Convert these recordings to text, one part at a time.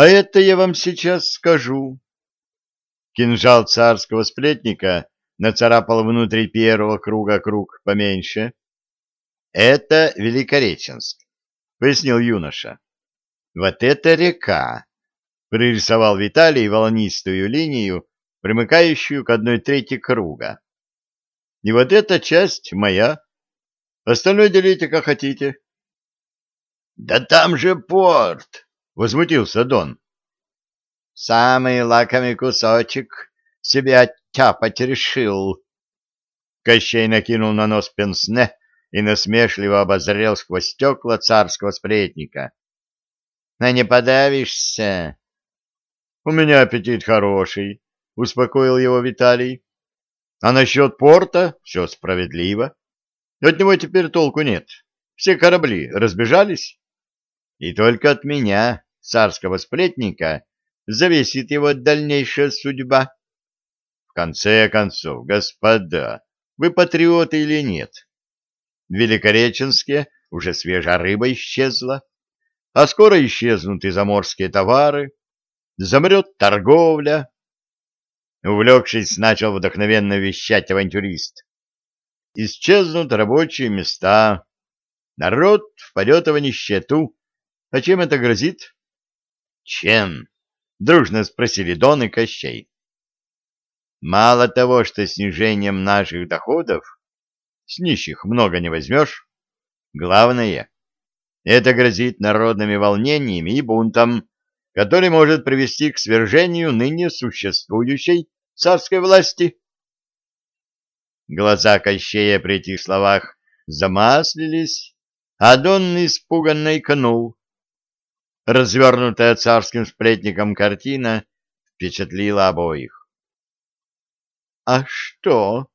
А это я вам сейчас скажу. Кинжал царского сплетника нацарапал внутри первого круга круг поменьше. Это Великореченск, пояснил юноша. Вот это река, пририсовал Виталий волнистую линию, примыкающую к одной трети круга. И вот эта часть моя. Остальное делите как хотите. — Да там же порт! — возмутился Дон. — Самый лакомый кусочек себе оттяпать решил. Кощей накинул на нос пенсне и насмешливо обозрел сквозь стекла царского сплетника. — А не подавишься? — У меня аппетит хороший, — успокоил его Виталий. А насчет порта все справедливо. От него теперь толку нет. Все корабли разбежались. И только от меня, царского сплетника, зависит его дальнейшая судьба. В конце концов, господа, вы патриоты или нет? В Великореченске уже свежая рыба исчезла, а скоро исчезнут и заморские товары, замрет торговля, Увлекшись, начал вдохновенно вещать авантюрист. Исчезнут рабочие места. Народ впадет в нищету. А чем это грозит? Чем? Дружно спросили Дон и Кощей. Мало того, что снижением наших доходов с нищих много не возьмешь, главное, это грозит народными волнениями и бунтом, который может привести к свержению ныне существующей царской власти. Глаза Кощея при этих словах замаслились, а Дон испуганно икнул. Развернутая царским сплетником картина впечатлила обоих. — А что,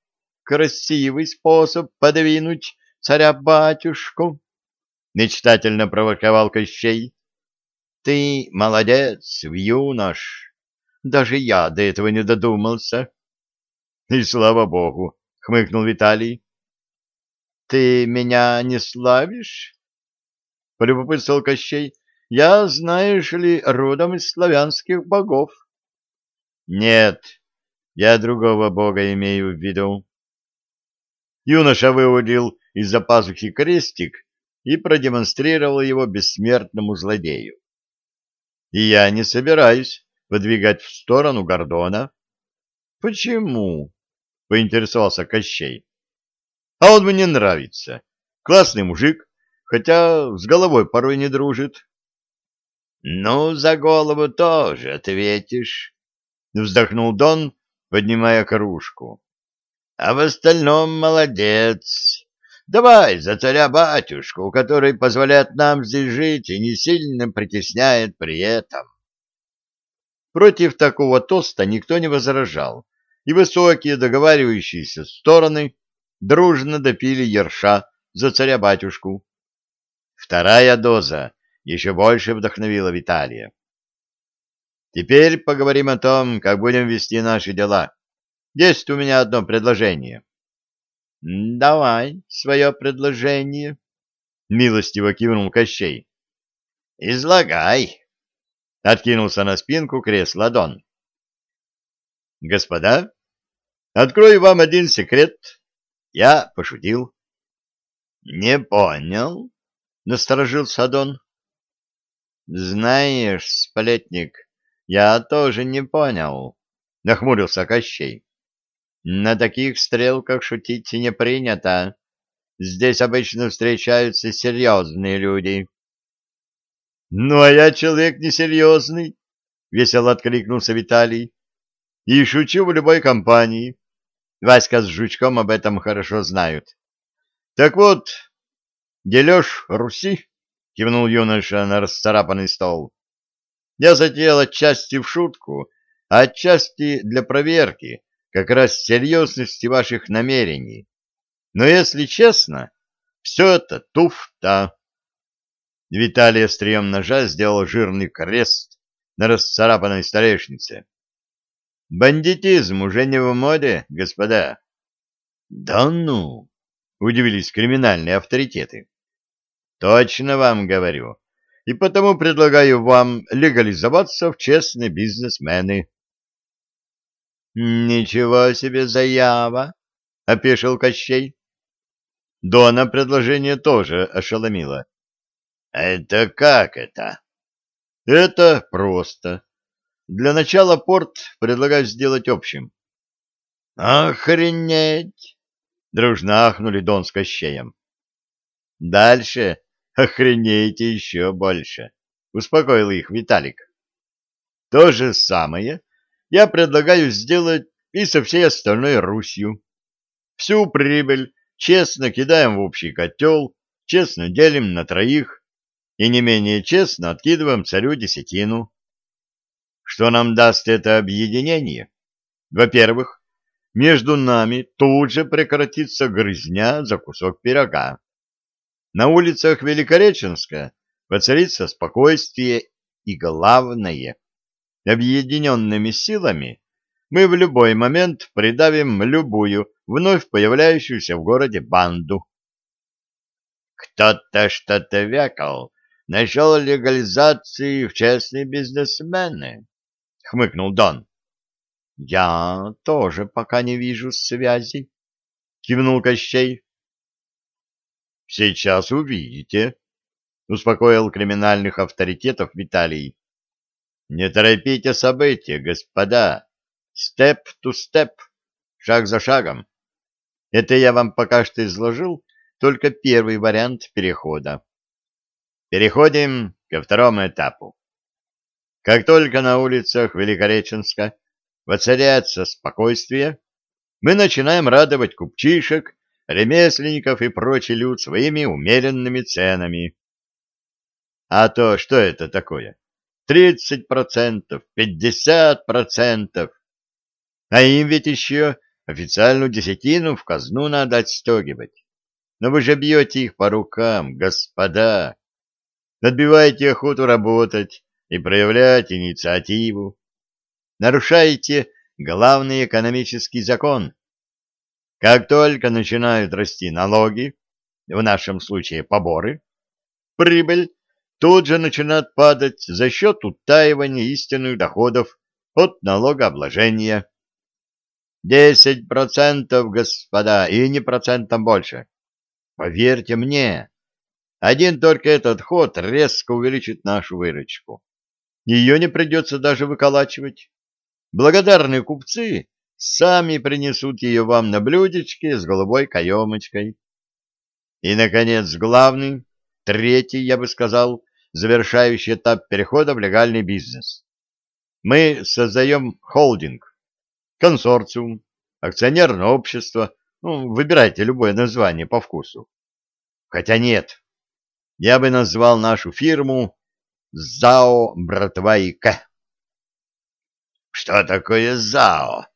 красивый способ подвинуть царя-батюшку? — мечтательно провоковал Кощей. Ты молодец, юнош. Даже я до этого не додумался. И слава богу, хмыкнул Виталий. Ты меня не славишь? Полюбопытствовал Кощей. Я, знаешь ли, родом из славянских богов. Нет, я другого бога имею в виду. Юноша выудил из-за пазухи крестик и продемонстрировал его бессмертному злодею и я не собираюсь выдвигать в сторону Гордона. — Почему? — поинтересовался Кощей. — А он мне нравится. Классный мужик, хотя с головой порой не дружит. — Ну, за голову тоже ответишь, — вздохнул Дон, поднимая кружку. — А в остальном молодец. Давай за царя-батюшку, который позволяет нам здесь жить и не сильно притесняет при этом. Против такого тоста никто не возражал, и высокие договаривающиеся стороны дружно допили ерша за царя-батюшку. Вторая доза еще больше вдохновила Виталия. Теперь поговорим о том, как будем вести наши дела. Есть у меня одно предложение. — Давай свое предложение, — милостиво кивнул Кощей. — Излагай, — откинулся на спинку кресла Дон. — Господа, открою вам один секрет. Я пошутил. — Не понял, — насторожился Дон. — Знаешь, сплетник, я тоже не понял, — нахмурился Кощей. На таких стрелках шутить не принято. Здесь обычно встречаются серьезные люди. — Ну, а я человек несерьезный, — весело откликнулся Виталий. — И шучу в любой компании. Васька с Жучком об этом хорошо знают. — Так вот, дележ Руси, — кивнул юноша на расцарапанный стол. — Я затеял отчасти в шутку, а отчасти для проверки, как раз серьезности ваших намерений. Но, если честно, все это туфта. Виталий острием ножа сделал жирный крест на расцарапанной столешнице. Бандитизм уже не в моде, господа. Да ну, удивились криминальные авторитеты. Точно вам говорю, и потому предлагаю вам легализоваться в честные бизнесмены. — Ничего себе заява! — опешил Кощей. Дона предложение тоже ошеломило. — Это как это? — Это просто. Для начала порт предлагаю сделать общим. — Охренеть! — дружно ахнули Дон с Кощеем. — Дальше охренеете еще больше, — успокоил их Виталик. — То же самое я предлагаю сделать и со всей остальной Русью. Всю прибыль честно кидаем в общий котел, честно делим на троих и не менее честно откидываем царю десятину. Что нам даст это объединение? Во-первых, между нами тут же прекратится грызня за кусок пирога. На улицах Великореченска воцарится спокойствие и, главное, объединенными силами мы в любой момент придавим любую вновь появляющуюся в городе банду. Кто-то что-то вякал, нашел легализации в частные бизнесмены, — хмыкнул Дон. — Я тоже пока не вижу связи, — кивнул Кощей. — Сейчас увидите, — успокоил криминальных авторитетов Виталий. — Не торопите события, господа. Степ-ту-степ, шаг за шагом. Это я вам пока что изложил только первый вариант перехода. Переходим ко второму этапу. Как только на улицах Великореченска воцаряется спокойствие, мы начинаем радовать купчишек, ремесленников и прочий люд своими умеренными ценами. А то что это такое? Тридцать процентов, пятьдесят процентов. А им ведь еще официальную десятину в казну надо отстегивать. Но вы же бьете их по рукам, господа. Отбиваете охоту работать и проявлять инициативу. Нарушаете главный экономический закон. Как только начинают расти налоги, в нашем случае поборы, прибыль тут же начинает падать за счет утаивания истинных доходов от налогообложения. Десять процентов, господа, и не процентом больше. Поверьте мне, один только этот ход резко увеличит нашу выручку. Ее не придется даже выколачивать. Благодарные купцы сами принесут ее вам на блюдечке с голубой каемочкой. И, наконец, главный, третий, я бы сказал, завершающий этап перехода в легальный бизнес. Мы создаем холдинг, консорциум, акционерное общество, ну, выбирайте любое название по вкусу. Хотя нет, я бы назвал нашу фирму ЗАО «Братва и К». «Что такое ЗАО?» —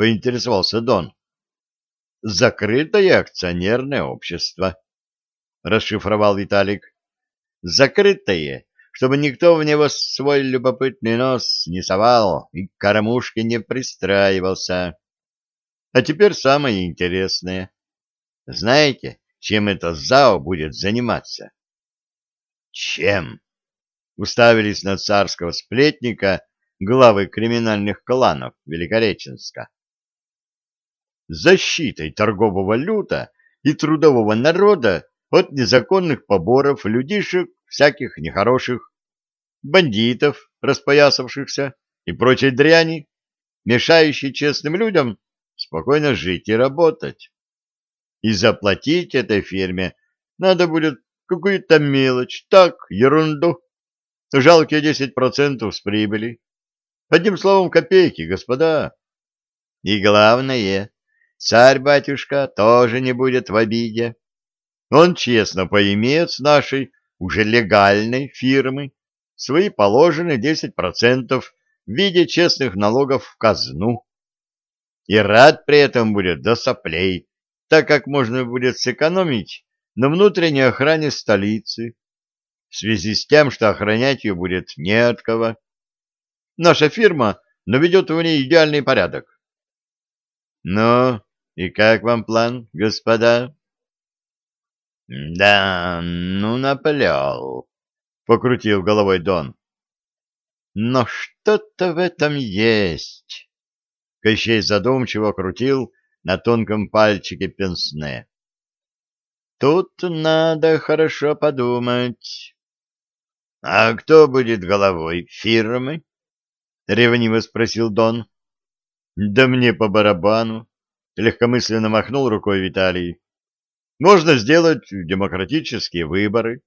поинтересовался Дон. «Закрытое акционерное общество», — расшифровал Виталик. «Закрытое чтобы никто в него свой любопытный нос не совал и к кормушке не пристраивался. А теперь самое интересное. Знаете, чем это ЗАО будет заниматься? Чем? Уставились на царского сплетника главы криминальных кланов Великореченска. Защитой торгового люта и трудового народа от незаконных поборов людишек всяких нехороших, бандитов, распоясавшихся и прочей дряни, мешающей честным людям спокойно жить и работать. И заплатить этой фирме надо будет какую-то мелочь, так, ерунду, жалкие десять процентов с прибыли. Одним словом, копейки, господа. И главное, царь-батюшка тоже не будет в обиде. Он честно поимеет с нашей уже легальной фирмы свои положенные 10% в виде честных налогов в казну. И рад при этом будет до соплей, так как можно будет сэкономить на внутренней охране столицы, в связи с тем, что охранять ее будет не от кого. Наша фирма наведет в ней идеальный порядок. Ну, и как вам план, господа? Да, ну наплел. покрутил головой Дон. Но что-то в этом есть. Кощей задумчиво крутил на тонком пальчике пенсне. Тут надо хорошо подумать. — А кто будет головой фирмы? — ревниво спросил Дон. — Да мне по барабану, — легкомысленно махнул рукой Виталий. — Можно сделать демократические выборы.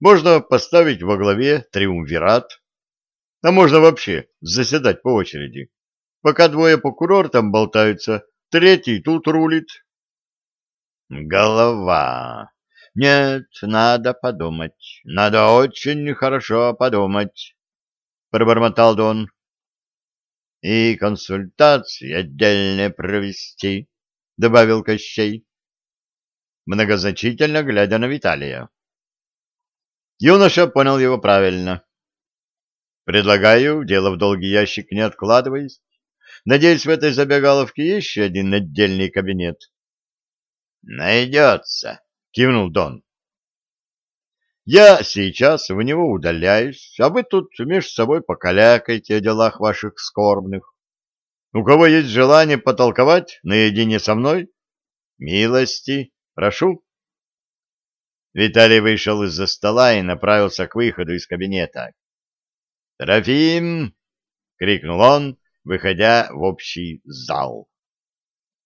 Можно поставить во главе триумвират. А можно вообще заседать по очереди. Пока двое по курортам болтаются, третий тут рулит. Голова. Нет, надо подумать. Надо очень хорошо подумать, пробормотал Дон. И консультации отдельно провести, добавил Кощей, многозначительно глядя на Виталия. Юноша понял его правильно. Предлагаю, дело в долгий ящик не откладываясь. Надеюсь, в этой забегаловке еще один отдельный кабинет. Найдется, кивнул Дон. Я сейчас в него удаляюсь, а вы тут между собой покалякайте о делах ваших скорбных. У кого есть желание потолковать наедине со мной, милости, прошу. Виталий вышел из-за стола и направился к выходу из кабинета. «Трофим!» — крикнул он, выходя в общий зал.